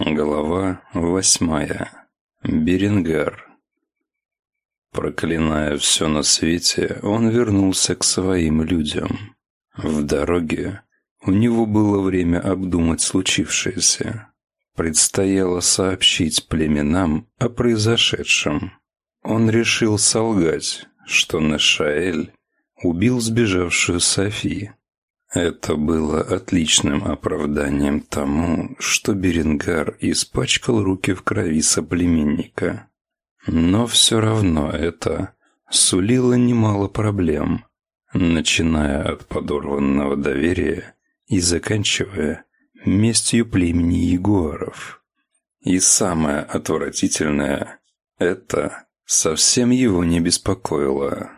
Глава восьмая. Беренгар. Проклиная все на свете, он вернулся к своим людям. В дороге у него было время обдумать случившееся. Предстояло сообщить племенам о произошедшем. Он решил солгать, что Нашаэль убил сбежавшую Софи, это было отличным оправданием тому, что Беренгар испачкал руки в крови соплеменника. Но все равно это сулило немало проблем, начиная от подорванного доверия и заканчивая местью племени ягуаров. И самое отвратительное – это совсем его не беспокоило.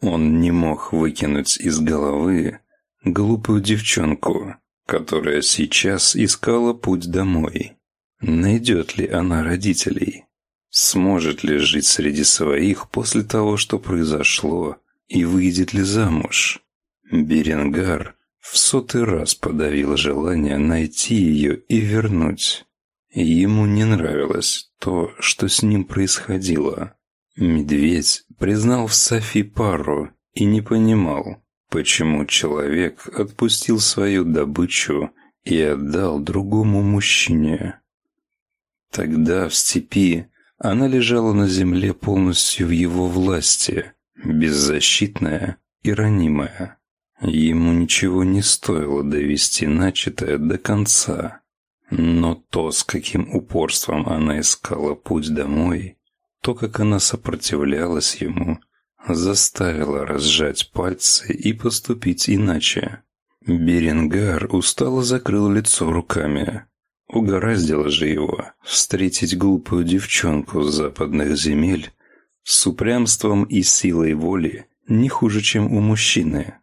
Он не мог выкинуть из головы глупую девчонку, которая сейчас искала путь домой. Найдет ли она родителей? Сможет ли жить среди своих после того, что произошло, и выйдет ли замуж? Беренгар в сотый раз подавил желание найти ее и вернуть. Ему не нравилось то, что с ним происходило. Медведь признал в Софи пару и не понимал, Почему человек отпустил свою добычу и отдал другому мужчине? Тогда в степи она лежала на земле полностью в его власти, беззащитная и ранимая. Ему ничего не стоило довести начатое до конца. Но то, с каким упорством она искала путь домой, то, как она сопротивлялась ему, заставила разжать пальцы и поступить иначе. Беренгар устало закрыл лицо руками. Угораздило же его встретить глупую девчонку с западных земель с упрямством и силой воли не хуже, чем у мужчины.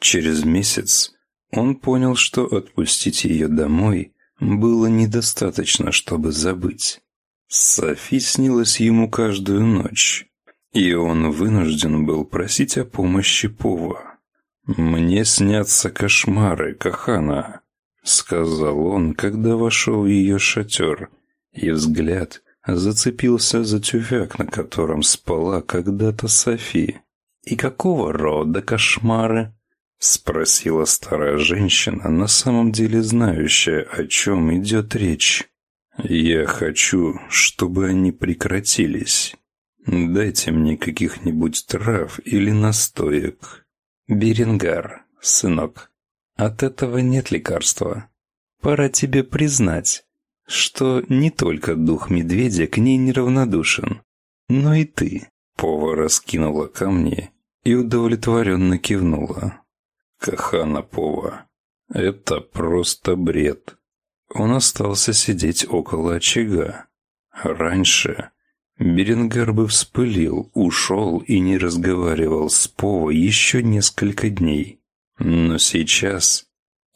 Через месяц он понял, что отпустить ее домой было недостаточно, чтобы забыть. Софи снилась ему каждую ночь, и он вынужден был просить о помощи Пова. «Мне снятся кошмары, Кахана», — сказал он, когда вошел в ее шатер, и взгляд зацепился за тюфяк, на котором спала когда-то Софи. «И какого рода кошмары?» — спросила старая женщина, на самом деле знающая, о чем идет речь. «Я хочу, чтобы они прекратились». Дайте мне каких-нибудь трав или настоек. Беренгар, сынок, от этого нет лекарства. Пора тебе признать, что не только дух медведя к ней неравнодушен, но и ты. Пова раскинула камни и удовлетворенно кивнула. Кахана Пова, это просто бред. Он остался сидеть около очага. Раньше Беренгар бы вспылил, ушел и не разговаривал с Пово еще несколько дней. Но сейчас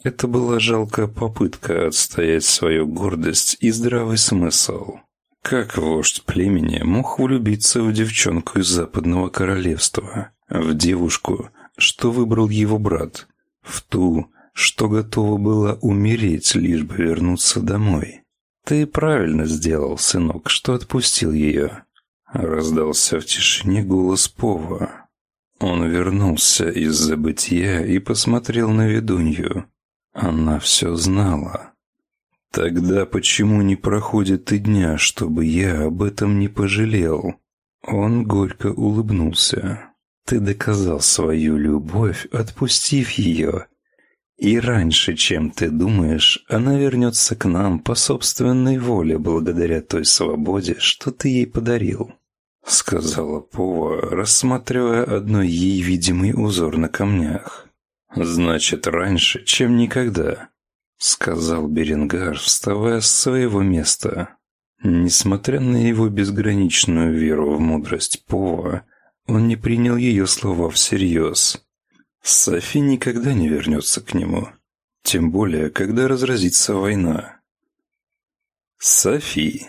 это была жалкая попытка отстоять свою гордость и здравый смысл. Как вождь племени мог влюбиться в девчонку из Западного Королевства, в девушку, что выбрал его брат, в ту, что готова была умереть, лишь бы вернуться домой? «Ты правильно сделал, сынок, что отпустил ее», — раздался в тишине голос Пова. Он вернулся из забытия и посмотрел на ведунью. Она все знала. «Тогда почему не проходит и дня, чтобы я об этом не пожалел?» Он горько улыбнулся. «Ты доказал свою любовь, отпустив ее, и раньше, чем ты думаешь, она вернется к нам по собственной воле благодаря той свободе, что ты ей подарил», — сказала Пова, рассматривая одной ей видимый узор на камнях. «Значит, раньше, чем никогда», — сказал Беренгар, вставая с своего места. Несмотря на его безграничную веру в мудрость Пова, он не принял ее слова всерьез. Софи никогда не вернется к нему. Тем более, когда разразится война. Софи.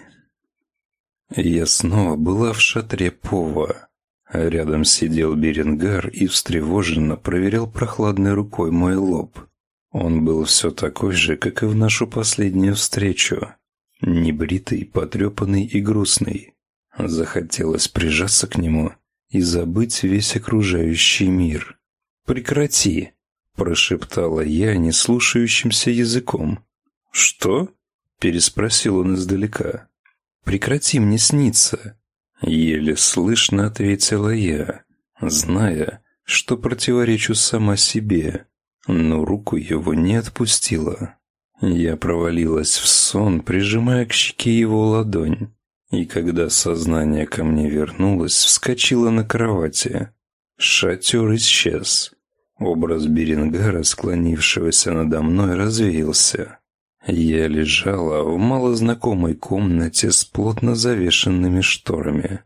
Я снова была в шатре Пова. Рядом сидел Беренгар и встревоженно проверял прохладной рукой мой лоб. Он был все такой же, как и в нашу последнюю встречу. Небритый, потрепанный и грустный. Захотелось прижаться к нему и забыть весь окружающий мир. «Прекрати!» – прошептала я неслушающимся языком. «Что?» – переспросил он издалека. «Прекрати мне сниться!» Еле слышно ответила я, зная, что противоречу сама себе, но руку его не отпустила. Я провалилась в сон, прижимая к щеке его ладонь, и когда сознание ко мне вернулось, вскочила на кровати. Шатер исчез. Образ Берингара, склонившегося надо мной, развеялся. Я лежала в малознакомой комнате с плотно завешенными шторами.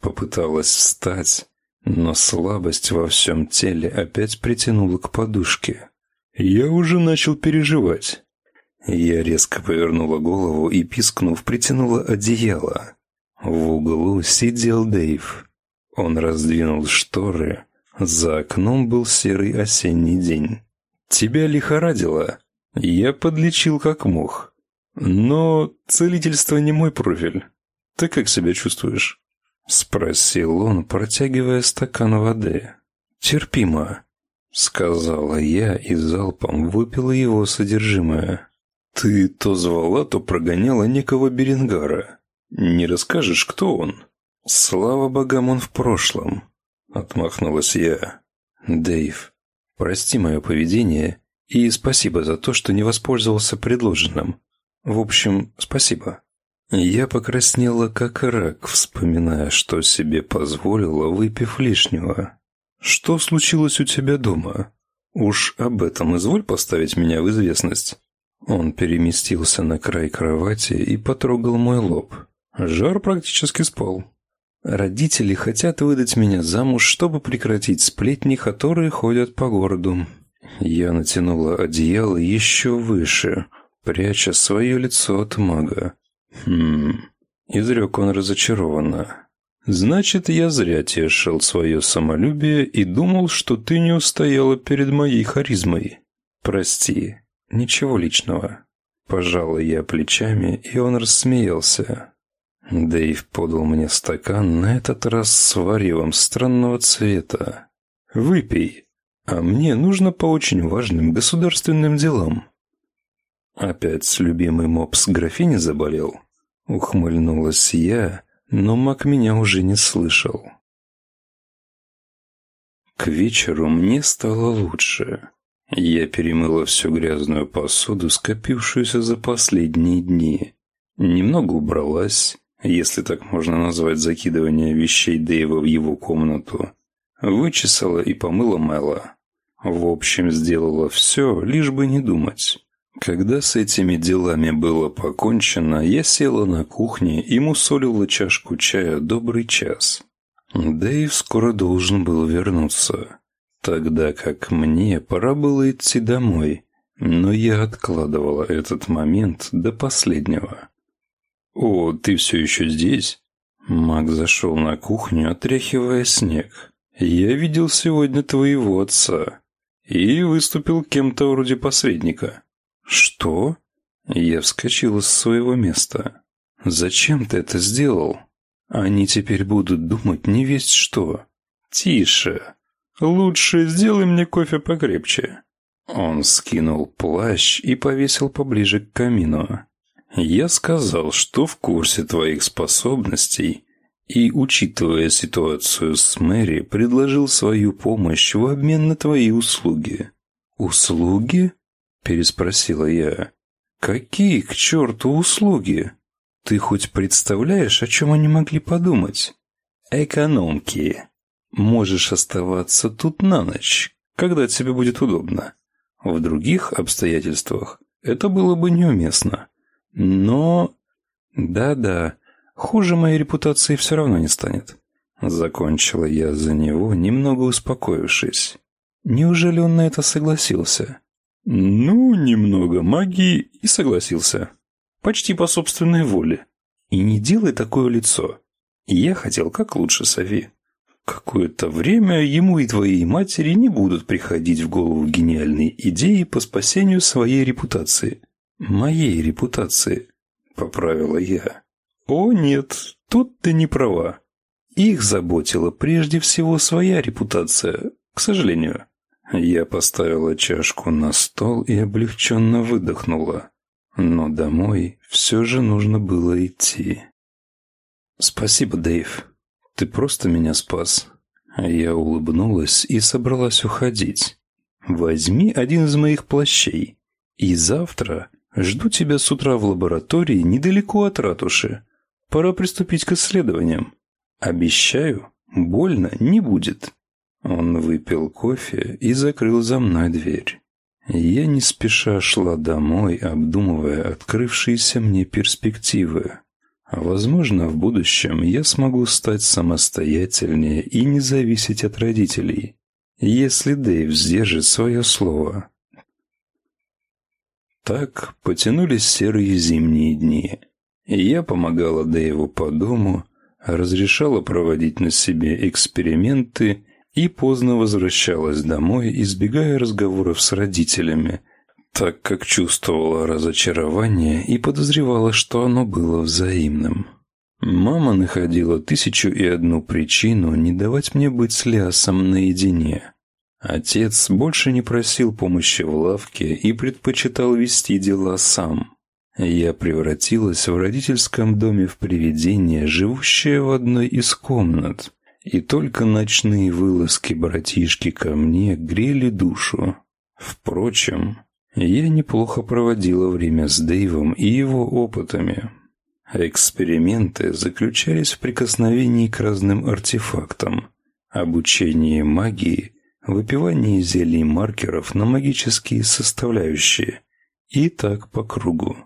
Попыталась встать, но слабость во всем теле опять притянула к подушке. Я уже начал переживать. Я резко повернула голову и, пискнув, притянула одеяло. В углу сидел Дэйв. Он раздвинул шторы. За окном был серый осенний день. «Тебя лихорадило?» Я подлечил как мог. Но целительство не мой профиль. Ты как себя чувствуешь? Спросил он, протягивая стакан воды. Терпимо, сказала я и залпом выпила его содержимое. Ты то звала, то прогоняла некого Берингара. Не расскажешь, кто он? Слава богам, он в прошлом. Отмахнулась я. Дэйв, прости мое поведение и спасибо за то, что не воспользовался предложенным. В общем, спасибо. Я покраснела как рак, вспоминая, что себе позволила, выпив лишнего. Что случилось у тебя дома? Уж об этом изволь поставить меня в известность. Он переместился на край кровати и потрогал мой лоб. Жар практически спал. Родители хотят выдать меня замуж, чтобы прекратить сплетни, которые ходят по городу. Я натянула одеяло еще выше, пряча свое лицо от мага. «Хм...» — изрек он разочарованно. «Значит, я зря тешил свое самолюбие и думал, что ты не устояла перед моей харизмой. Прости, ничего личного». Пожала я плечами, и он рассмеялся. Дэйв подал мне стакан, на этот раз с варевом странного цвета. «Выпей». А мне нужно по очень важным государственным делам. Опять любимый мопс графини заболел. Ухмыльнулась я, но маг меня уже не слышал. К вечеру мне стало лучше. Я перемыла всю грязную посуду, скопившуюся за последние дни. Немного убралась, если так можно назвать закидывание вещей Дэйва в его комнату. Вычесала и помыла Мэла. В общем, сделала все, лишь бы не думать. Когда с этими делами было покончено, я села на кухне и мусолила чашку чая добрый час. Дэйв скоро должен был вернуться, тогда как мне пора было идти домой, но я откладывала этот момент до последнего. «О, ты все еще здесь?» Мак зашел на кухню, отряхивая снег. «Я видел сегодня твоего отца и выступил кем-то вроде посредника. Что? Я вскочил с своего места. Зачем ты это сделал? Они теперь будут думать не весть что. Тише. Лучше сделай мне кофе покрепче. Он скинул плащ и повесил поближе к камину. Я сказал, что в курсе твоих способностей и, учитывая ситуацию с Мэри, предложил свою помощь в обмен на твои услуги». «Услуги?» – переспросила я. «Какие к черту услуги? Ты хоть представляешь, о чем они могли подумать?» «Экономки. Можешь оставаться тут на ночь, когда тебе будет удобно. В других обстоятельствах это было бы неуместно. Но... Да-да, Хуже моей репутации все равно не станет. Закончила я за него, немного успокоившись. Неужели он на это согласился? Ну, немного магии и согласился. Почти по собственной воле. И не делай такое лицо. Я хотел как лучше, Сови. Какое-то время ему и твоей матери не будут приходить в голову гениальные идеи по спасению своей репутации. Моей репутации, поправила я. О нет, тут ты не права. Их заботила прежде всего своя репутация, к сожалению. Я поставила чашку на стол и облегченно выдохнула. Но домой все же нужно было идти. «Спасибо, Дэйв. Ты просто меня спас». Я улыбнулась и собралась уходить. «Возьми один из моих плащей. И завтра жду тебя с утра в лаборатории недалеко от ратуши. Пора приступить к исследованиям. Обещаю, больно не будет». Он выпил кофе и закрыл за мной дверь. Я не спеша шла домой, обдумывая открывшиеся мне перспективы. Возможно, в будущем я смогу стать самостоятельнее и не зависеть от родителей, если Дэйв сдержит свое слово. Так потянулись серые зимние дни. Я помогала Дэйву по дому, разрешала проводить на себе эксперименты и поздно возвращалась домой, избегая разговоров с родителями, так как чувствовала разочарование и подозревала, что оно было взаимным. Мама находила тысячу и одну причину не давать мне быть с Лясом наедине. Отец больше не просил помощи в лавке и предпочитал вести дела сам. Я превратилась в родительском доме в привидение, живущее в одной из комнат, и только ночные вылазки братишки ко мне грели душу. Впрочем, я неплохо проводила время с Дэйвом и его опытами. Эксперименты заключались в прикосновении к разным артефактам, обучении магии, выпивании зелий маркеров на магические составляющие и так по кругу.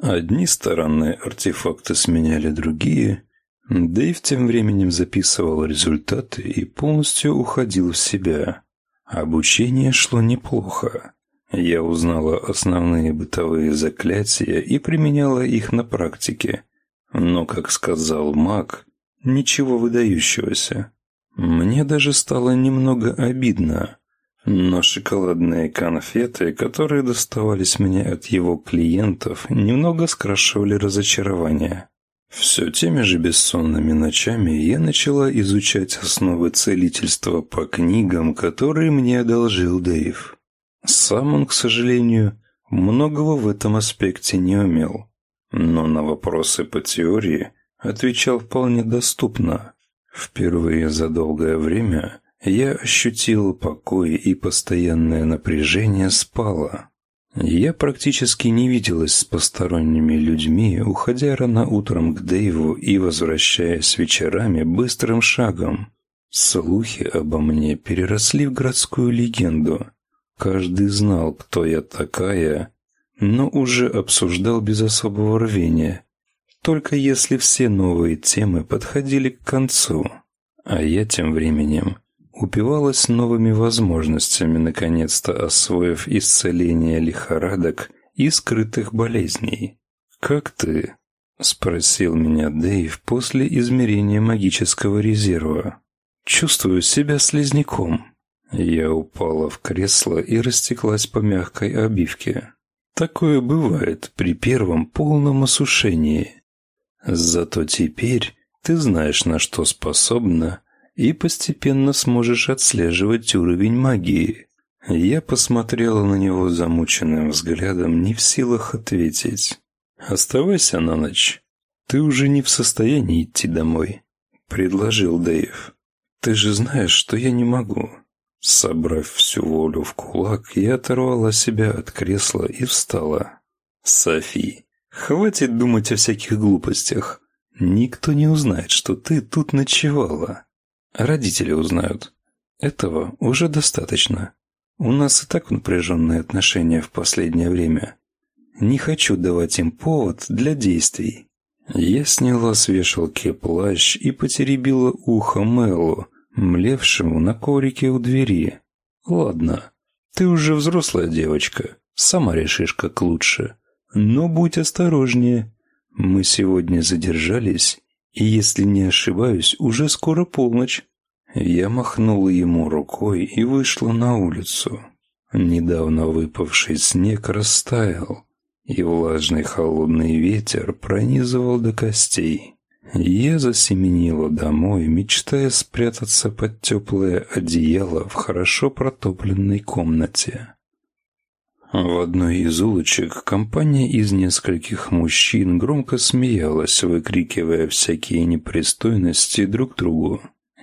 Одни странные артефакты сменяли другие, Дэйв тем временем записывал результаты и полностью уходил в себя. Обучение шло неплохо. Я узнала основные бытовые заклятия и применяла их на практике. Но, как сказал маг, ничего выдающегося. Мне даже стало немного обидно. Но шоколадные конфеты, которые доставались мне от его клиентов, немного скрашивали разочарование. Все теми же бессонными ночами я начала изучать основы целительства по книгам, которые мне одолжил Дэйв. Сам он, к сожалению, многого в этом аспекте не умел, но на вопросы по теории отвечал вполне доступно. Впервые за долгое время я ощутил покой и постоянное напряжение спало. Я практически не виделась с посторонними людьми, уходя рано утром к Дэйву и возвращаясь вечерами быстрым шагом. Слухи обо мне переросли в городскую легенду. Каждый знал, кто я такая, но уже обсуждал без особого рвения, только если все новые темы подходили к концу. А я тем временем упивалась новыми возможностями, наконец-то освоив исцеление лихорадок и скрытых болезней. «Как ты?» — спросил меня Дэйв после измерения магического резерва. «Чувствую себя слизняком». Я упала в кресло и растеклась по мягкой обивке. Такое бывает при первом полном осушении. Зато теперь ты знаешь, на что способна, и постепенно сможешь отслеживать уровень магии. Я посмотрела на него замученным взглядом, не в силах ответить. «Оставайся на ночь. Ты уже не в состоянии идти домой», — предложил Дэйв. «Ты же знаешь, что я не могу». Собрав всю волю в кулак, я оторвала себя от кресла и встала. «Софи, хватит думать о всяких глупостях. Никто не узнает, что ты тут ночевала». Родители узнают. Этого уже достаточно. У нас и так напряженные отношения в последнее время. Не хочу давать им повод для действий. Я сняла с вешалки плащ и потеребила ухо Мэлу, млевшему на коврике у двери. «Ладно, ты уже взрослая девочка, сама решишь, как лучше. Но будь осторожнее. Мы сегодня задержались и, если не ошибаюсь, уже скоро полночь. Я махнула ему рукой и вышла на улицу. Недавно выпавший снег растаял, и влажный холодный ветер пронизывал до костей. Я засеменила домой, мечтая спрятаться под теплое одеяло в хорошо протопленной комнате. В одной из улочек компания из нескольких мужчин громко смеялась, выкрикивая всякие непристойности друг другу.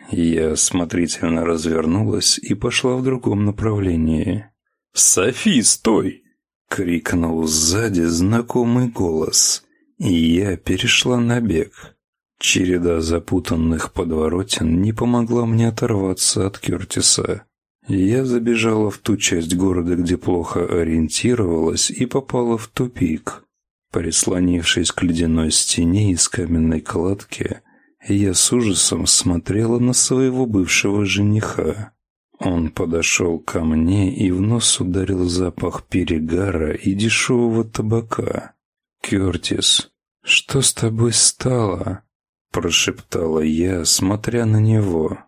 Я осмотрительно развернулась и пошла в другом направлении. «Софи, стой!» — крикнул сзади знакомый голос, и я перешла на бег. Череда запутанных подворотен не помогла мне оторваться от Кертиса. Я забежала в ту часть города, где плохо ориентировалась, и попала в тупик. Прислонившись к ледяной стене из каменной кладки, я с ужасом смотрела на своего бывшего жениха. Он подошел ко мне и в нос ударил запах перегара и дешевого табака. «Кертис, что с тобой стало?» Прошептала я, смотря на него.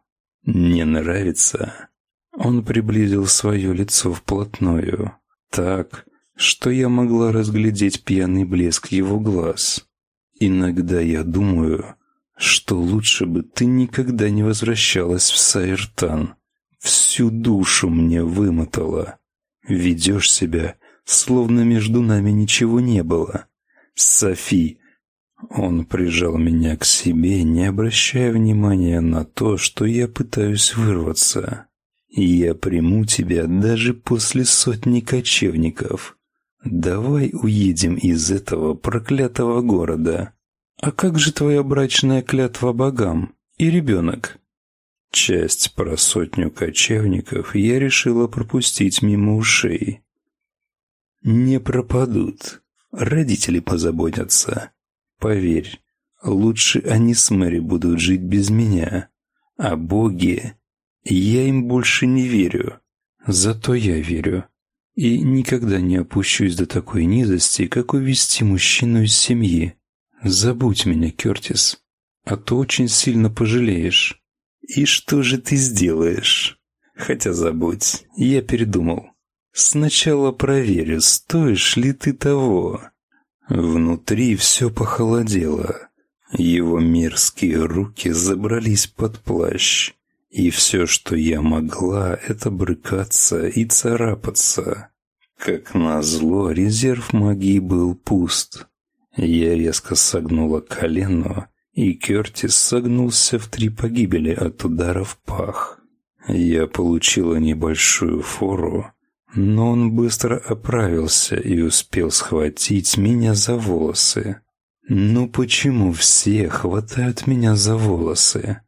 «Не нравится?» Он приблизил свое лицо вплотную, так, что я могла разглядеть пьяный блеск его глаз. Иногда я думаю, что лучше бы ты никогда не возвращалась в Сайртан. Всю душу мне вымотала. Ведешь себя, словно между нами ничего не было. Софи, он прижал меня к себе, не обращая внимания на то, что я пытаюсь вырваться. Я приму тебя даже после сотни кочевников. Давай уедем из этого проклятого города. А как же твоя брачная клятва богам и ребенок? Часть про сотню кочевников я решила пропустить мимо ушей. Не пропадут. Родители позаботятся. Поверь, лучше они с Мэри будут жить без меня. А боги... Я им больше не верю. Зато я верю. И никогда не опущусь до такой низости, как увести мужчину из семьи. Забудь меня, Кертис, а то очень сильно пожалеешь. И что же ты сделаешь? Хотя забудь, я передумал. Сначала проверю, стоишь ли ты того. Внутри все похолодело. Его мерзкие руки забрались под плащ. И все, что я могла, это брыкаться и царапаться. Как назло, резерв магии был пуст. Я резко согнула колено, и Кертис согнулся в три погибели от удара в пах. Я получила небольшую фору, но он быстро оправился и успел схватить меня за волосы. Ну почему все хватают меня за волосы?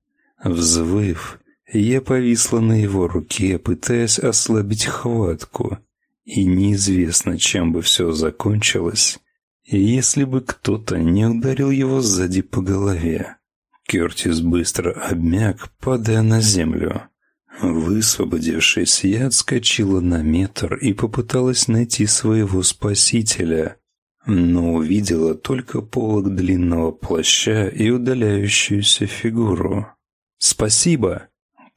Взвыв, я повисла на его руке, пытаясь ослабить хватку, и неизвестно, чем бы все закончилось, если бы кто-то не ударил его сзади по голове. Кертис быстро обмяк, падая на землю. Высвободившись, я отскочила на метр и попыталась найти своего спасителя, но увидела только полог длинного плаща и удаляющуюся фигуру. «Спасибо!» —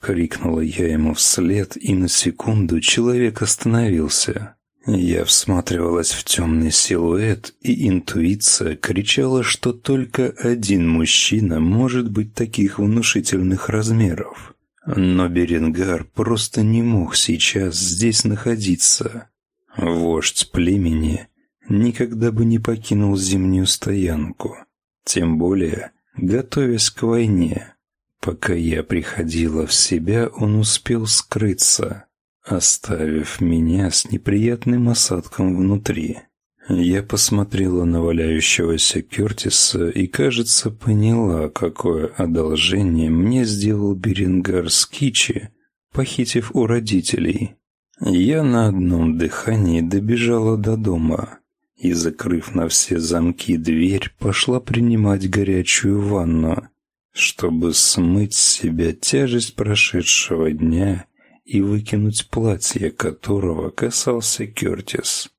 крикнула я ему вслед, и на секунду человек остановился. Я всматривалась в темный силуэт, и интуиция кричала, что только один мужчина может быть таких внушительных размеров. Но Беренгар просто не мог сейчас здесь находиться. Вождь племени никогда бы не покинул зимнюю стоянку, тем более готовясь к войне. Пока я приходила в себя, он успел скрыться, оставив меня с неприятным осадком внутри. Я посмотрела на валяющегося Кертиса и, кажется, поняла, какое одолжение мне сделал Берингар Скичи, похитив у родителей. Я на одном дыхании добежала до дома и, закрыв на все замки дверь, пошла принимать горячую ванну, чтобы смыть с себя тяжесть прошедшего дня и выкинуть платье, которого касался Кертис.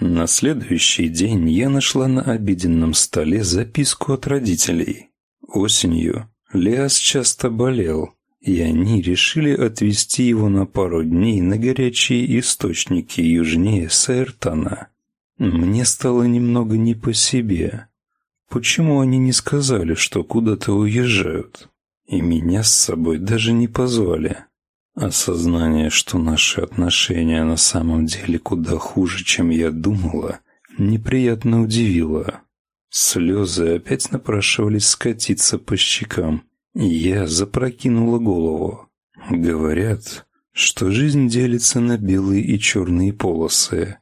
На следующий день я нашла на обеденном столе записку от родителей. Осенью Лиас часто болел, и они решили отвезти его на пару дней на горячие источники южнее Саэртана. Мне стало немного не по себе. Почему они не сказали, что куда-то уезжают? И меня с собой даже не позвали. Осознание, что наши отношения на самом деле куда хуже, чем я думала, неприятно удивило. Слезы опять напрашивались скатиться по щекам, я запрокинула голову. Говорят, что жизнь делится на белые и черные полосы.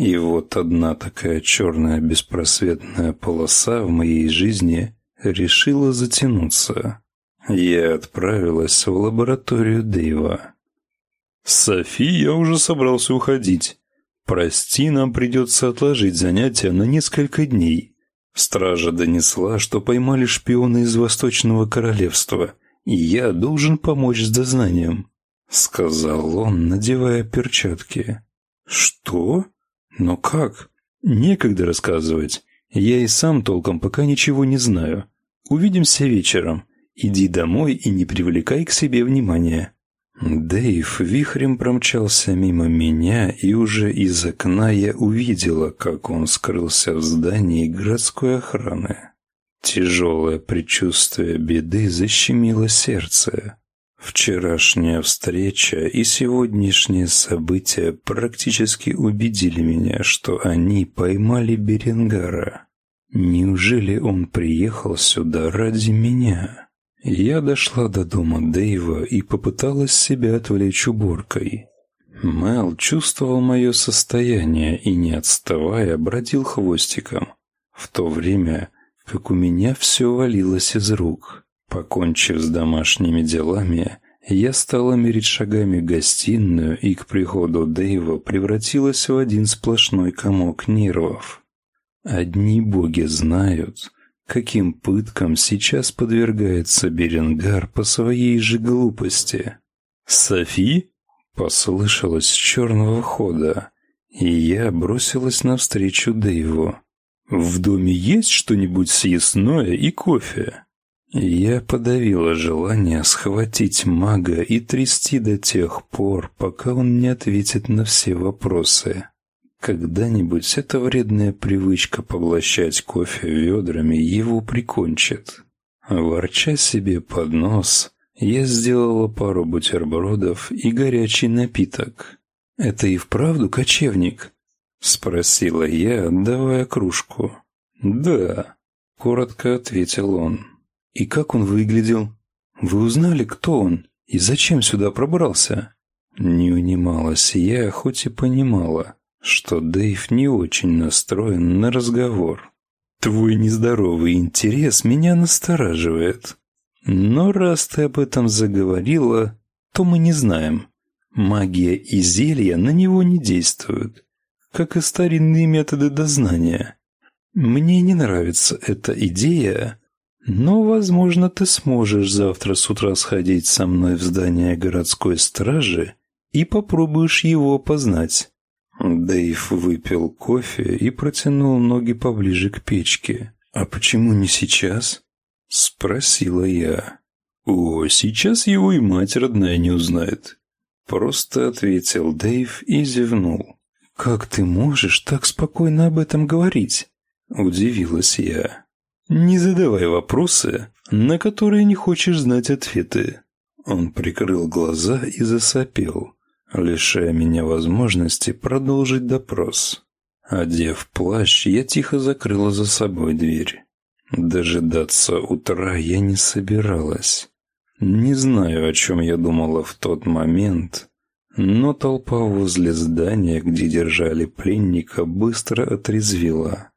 И вот одна такая черная беспросветная полоса в моей жизни решила затянуться. Я отправилась в лабораторию Дэйва. «Софи, я уже собрался уходить. Прости, нам придется отложить занятия на несколько дней. Стража донесла, что поймали шпиона из Восточного Королевства, и я должен помочь с дознанием», — сказал он, надевая перчатки. «Что? Но как? Некогда рассказывать. Я и сам толком пока ничего не знаю. Увидимся вечером. Иди домой и не привлекай к себе внимания». Дэйв вихрем промчался мимо меня, и уже из окна я увидела, как он скрылся в здании городской охраны. Тяжелое предчувствие беды защемило сердце. Вчерашняя встреча и сегодняшние события практически убедили меня, что они поймали Беренгара. Неужели он приехал сюда ради меня? Я дошла до дома Дэйва и попыталась себя отвлечь уборкой. Мэл чувствовал мое состояние и, не отставая, бродил хвостиком, в то время как у меня все валилось из рук. Покончив с домашними делами, я стала мерить шагами гостиную и к приходу Дэйва превратилась в один сплошной комок нервов. Одни боги знают, каким пыткам сейчас подвергается Беренгар по своей же глупости. «Софи?» — послышалось с черного хода, и я бросилась навстречу Дэйву. «В доме есть что-нибудь съестное и кофе?» Я подавила желание схватить мага и трясти до тех пор, пока он не ответит на все вопросы. Когда-нибудь эта вредная привычка поглощать кофе ведрами его прикончит. Ворча себе под нос, я сделала пару бутербродов и горячий напиток. «Это и вправду кочевник?» — спросила я, отдавая кружку. «Да», — коротко ответил он. «И как он выглядел? Вы узнали, кто он и зачем сюда пробрался?» Не унималась я, хоть и понимала, что Дэйв не очень настроен на разговор. Твой нездоровый интерес меня настораживает. Но раз ты об этом заговорила, то мы не знаем. Магия и зелья на него не действуют, как и старинные методы дознания. Мне не нравится эта идея, но, возможно, ты сможешь завтра с утра сходить со мной в здание городской стражи и попробуешь его опознать. Дэйв выпил кофе и протянул ноги поближе к печке. «А почему не сейчас?» — спросила я. «О, сейчас его и мать родная не узнает». Просто ответил Дэйв и зевнул. «Как ты можешь так спокойно об этом говорить?» — удивилась я. «Не задавай вопросы, на которые не хочешь знать ответы». Он прикрыл глаза и засопел лишая меня возможности продолжить допрос. Одев плащ, я тихо закрыла за собой дверь. Дожидаться утра я не собиралась. Не знаю, о чем я думала в тот момент, но толпа возле здания, где держали пленника, быстро отрезвила.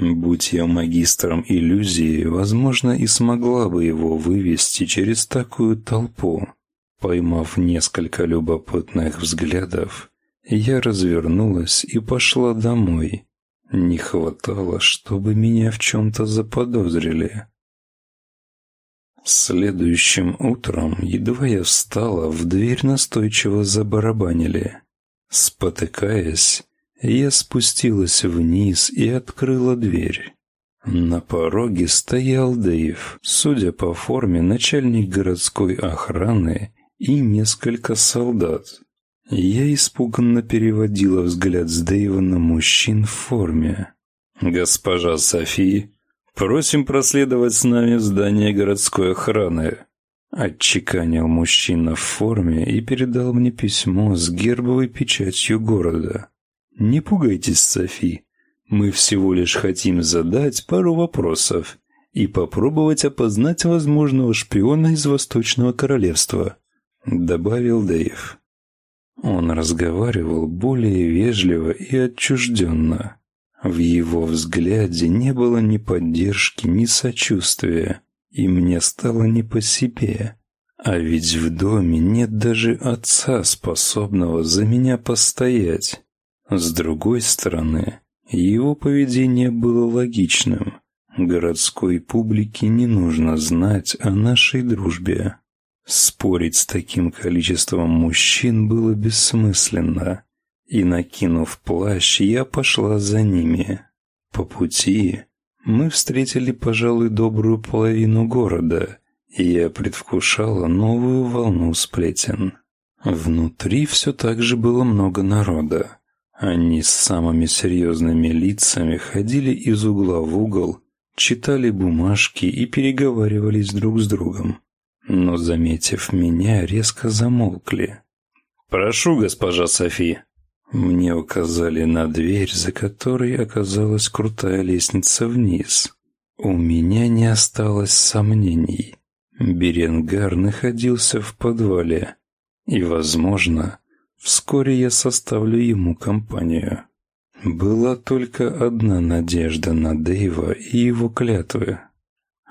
Будь я магистром иллюзии, возможно, и смогла бы его вывести через такую толпу. Поймав несколько любопытных взглядов, я развернулась и пошла домой. Не хватало, чтобы меня в чем-то заподозрили. Следующим утром, едва я встала, в дверь настойчиво забарабанили. Спотыкаясь, я спустилась вниз и открыла дверь. На пороге стоял Дэйв, судя по форме, начальник городской охраны и несколько солдат. Я испуганно переводила взгляд с Дэйва на мужчин в форме. «Госпожа Софи, просим проследовать с нами в здание городской охраны», отчеканил мужчина в форме и передал мне письмо с гербовой печатью города. «Не пугайтесь, Софи, мы всего лишь хотим задать пару вопросов и попробовать опознать возможного шпиона из Восточного Королевства», добавил Дэйв. Он разговаривал более вежливо и отчужденно. В его взгляде не было ни поддержки, ни сочувствия, и мне стало не по себе. А ведь в доме нет даже отца, способного за меня постоять. С другой стороны, его поведение было логичным. Городской публике не нужно знать о нашей дружбе. Спорить с таким количеством мужчин было бессмысленно, и, накинув плащ, я пошла за ними. По пути мы встретили, пожалуй, добрую половину города, и я предвкушала новую волну сплетен. Внутри все так же было много народа. Они с самыми серьезными лицами ходили из угла в угол, читали бумажки и переговаривались друг с другом но, заметив меня, резко замолкли. «Прошу, госпожа Софи». Мне указали на дверь, за которой оказалась крутая лестница вниз. У меня не осталось сомнений. Беренгар находился в подвале, и, возможно, вскоре я составлю ему компанию. Была только одна надежда на Дэйва и его клятвы.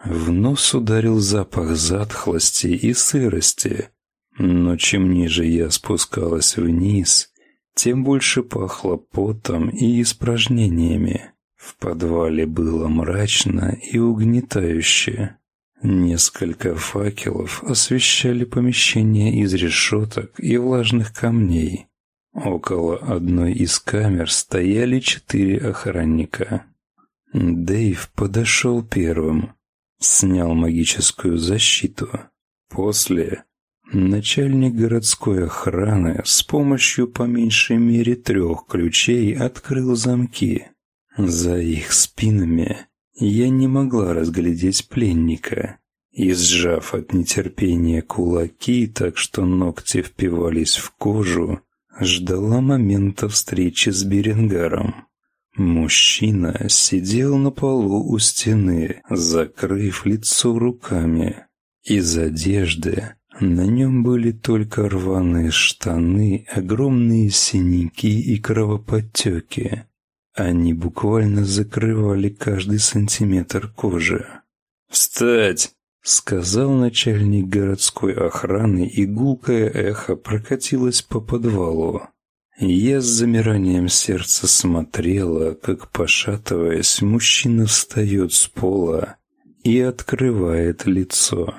В нос ударил запах затхлости и сырости, но чем ниже я спускалась вниз, тем больше пахло потом и испражнениями. В подвале было мрачно и угнетающе. Несколько факелов освещали помещение из решеток и влажных камней. Около одной из камер стояли четыре охранника. Дэйв подошел первым, снял магическую защиту. После начальник городской охраны с помощью по меньшей мере трех ключей открыл замки. За их спинами я не могла разглядеть пленника. И сжав от нетерпения кулаки, так что ногти впивались в кожу, ждала момента встречи с Беренгаром. Мужчина сидел на полу у стены, закрыв лицо руками. Из одежды на нем были только рваные штаны, огромные синяки и кровоподтеки. Они буквально закрывали каждый сантиметр кожи. «Встать!» — сказал начальник городской охраны, и гулкое эхо прокатилось по подвалу. Я с замиранием сердца смотрела, как, пошатываясь, мужчина встает с пола и открывает лицо.